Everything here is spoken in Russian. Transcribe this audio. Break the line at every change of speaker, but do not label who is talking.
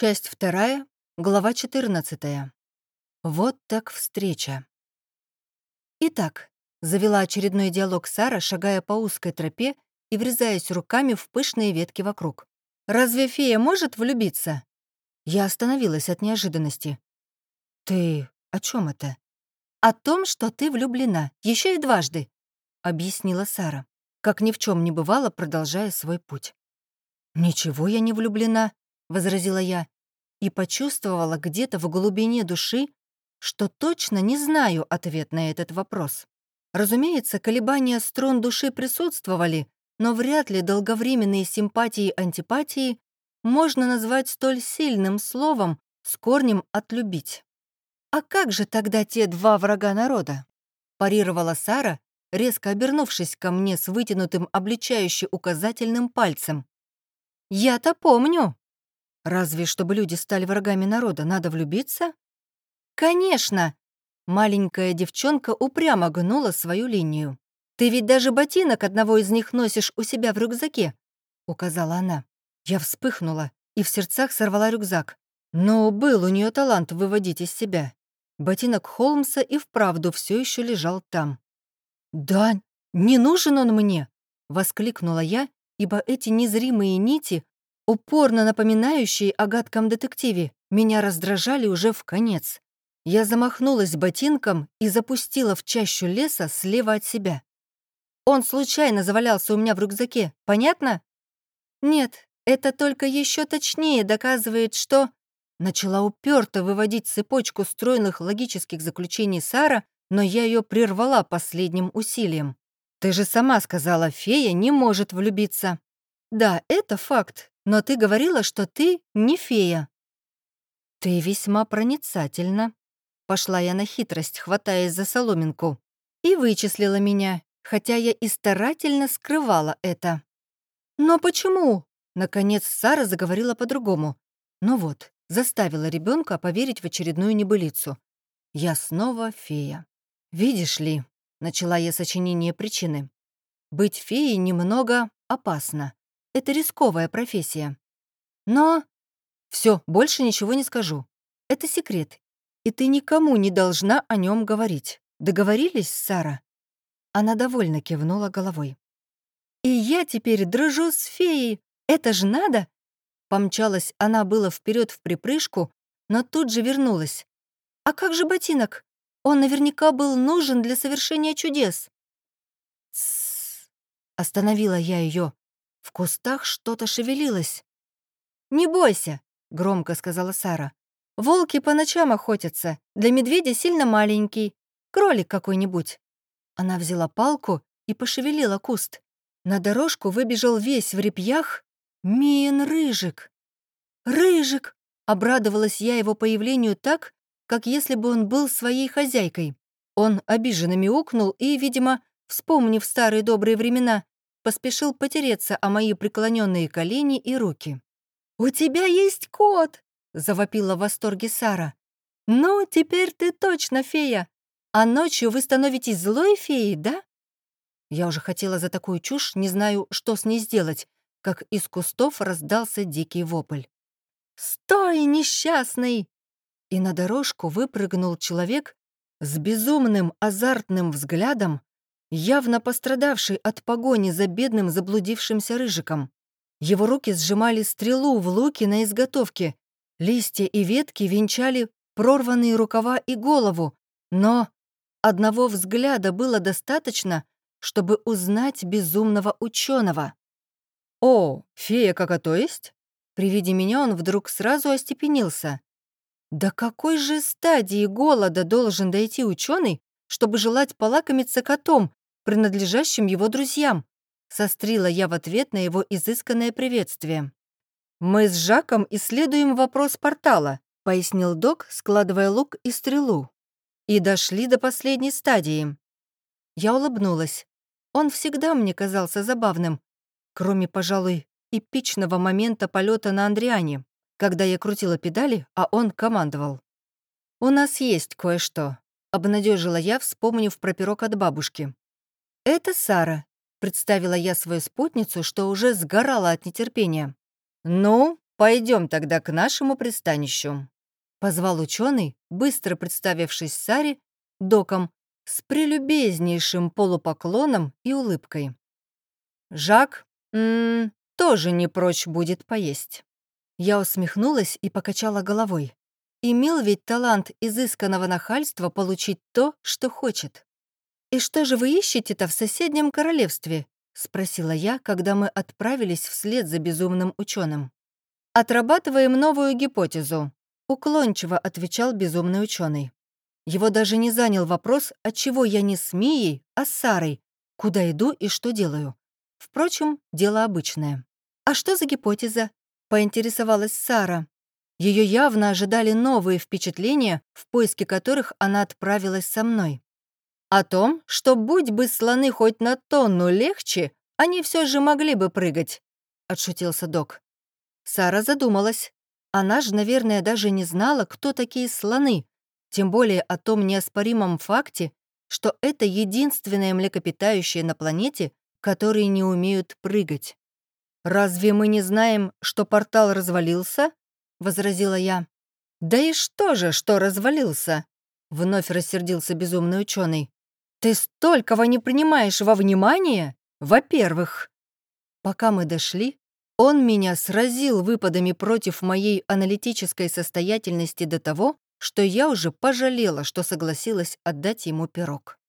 Часть вторая, глава 14. Вот так встреча. Итак, завела очередной диалог Сара, шагая по узкой тропе и врезаясь руками в пышные ветки вокруг. «Разве фея может влюбиться?» Я остановилась от неожиданности. «Ты о чем это?» «О том, что ты влюблена, еще и дважды», — объяснила Сара, как ни в чем не бывало, продолжая свой путь. «Ничего я не влюблена», — возразила я, и почувствовала где-то в глубине души, что точно не знаю ответ на этот вопрос. Разумеется, колебания струн души присутствовали, но вряд ли долговременные симпатии-антипатии можно назвать столь сильным словом с корнем «отлюбить». «А как же тогда те два врага народа?» — парировала Сара, резко обернувшись ко мне с вытянутым обличающе указательным пальцем. «Я-то помню!» «Разве чтобы люди стали врагами народа, надо влюбиться?» «Конечно!» Маленькая девчонка упрямо гнула свою линию. «Ты ведь даже ботинок одного из них носишь у себя в рюкзаке», — указала она. Я вспыхнула и в сердцах сорвала рюкзак. Но был у нее талант выводить из себя. Ботинок Холмса и вправду все еще лежал там. «Да, не нужен он мне!» — воскликнула я, ибо эти незримые нити, упорно напоминающие о гадком детективе, меня раздражали уже в конец. Я замахнулась ботинком и запустила в чащу леса слева от себя. Он случайно завалялся у меня в рюкзаке, понятно? Нет, это только еще точнее доказывает, что... Начала уперто выводить цепочку стройных логических заключений Сара, но я ее прервала последним усилием. «Ты же сама сказала, фея не может влюбиться». «Да, это факт, но ты говорила, что ты не фея». «Ты весьма проницательна», — пошла я на хитрость, хватаясь за соломинку, и вычислила меня, хотя я и старательно скрывала это. «Но почему?» Наконец Сара заговорила по-другому. Ну вот, заставила ребенка поверить в очередную небылицу. Я снова фея. «Видишь ли», — начала я сочинение причины, «быть феей немного опасно. Это рисковая профессия. Но... все, больше ничего не скажу. Это секрет, и ты никому не должна о нем говорить. Договорились, Сара?» Она довольно кивнула головой. «И я теперь дружу с феей. Это же надо!» Помчалась она было вперед в припрыжку, но тут же вернулась. «А как же ботинок? Он наверняка был нужен для совершения чудес». «Тссс!» — остановила я ее. В кустах что-то шевелилось. «Не бойся!» — громко сказала Сара. «Волки по ночам охотятся. Для медведя сильно маленький. Кролик какой-нибудь». Она взяла палку и пошевелила куст. На дорожку выбежал весь в репьях Миен Рыжик. «Рыжик!» — обрадовалась я его появлению так, как если бы он был своей хозяйкой. Он обиженно мяукнул и, видимо, вспомнив старые добрые времена, поспешил потереться о мои преклоненные колени и руки. «У тебя есть кот!» — завопила в восторге Сара. «Ну, теперь ты точно фея! А ночью вы становитесь злой феей, да?» Я уже хотела за такую чушь, не знаю, что с ней сделать, как из кустов раздался дикий вопль. «Стой, несчастный!» и на дорожку выпрыгнул человек с безумным азартным взглядом, явно пострадавший от погони за бедным заблудившимся рыжиком. Его руки сжимали стрелу в луке на изготовке, листья и ветки венчали прорванные рукава и голову, но одного взгляда было достаточно, чтобы узнать безумного ученого. «О, фея кака то есть?» При виде меня он вдруг сразу остепенился. До какой же стадии голода должен дойти ученый, чтобы желать полакомиться котом, принадлежащим его друзьям? Сострила я в ответ на его изысканное приветствие. «Мы с Жаком исследуем вопрос портала», — пояснил док, складывая лук и стрелу. «И дошли до последней стадии». Я улыбнулась. Он всегда мне казался забавным, кроме, пожалуй, эпичного момента полета на Андриане когда я крутила педали, а он командовал. «У нас есть кое-что», — обнадежила я, вспомнив про пирог от бабушки. «Это Сара», — представила я свою спутницу, что уже сгорала от нетерпения. «Ну, пойдем тогда к нашему пристанищу», — позвал ученый, быстро представившись Саре, доком, с прелюбезнейшим полупоклоном и улыбкой. «Жак м -м, тоже не прочь будет поесть». Я усмехнулась и покачала головой. Имел ведь талант изысканного нахальства получить то, что хочет. «И что же вы ищете-то в соседнем королевстве?» — спросила я, когда мы отправились вслед за безумным ученым. «Отрабатываем новую гипотезу», — уклончиво отвечал безумный ученый. Его даже не занял вопрос, отчего я не с Мией, а с Сарой, куда иду и что делаю. Впрочем, дело обычное. «А что за гипотеза?» — поинтересовалась Сара. Ее явно ожидали новые впечатления, в поиске которых она отправилась со мной. О том, что будь бы слоны хоть на тонну легче, они все же могли бы прыгать, — отшутился док. Сара задумалась. Она же, наверное, даже не знала, кто такие слоны, тем более о том неоспоримом факте, что это единственное млекопитающее на планете, которые не умеют прыгать. «Разве мы не знаем, что портал развалился?» — возразила я. «Да и что же, что развалился?» — вновь рассердился безумный ученый. «Ты столького не принимаешь во внимание? Во-первых...» Пока мы дошли, он меня сразил выпадами против моей аналитической состоятельности до того, что я уже пожалела, что согласилась отдать ему пирог.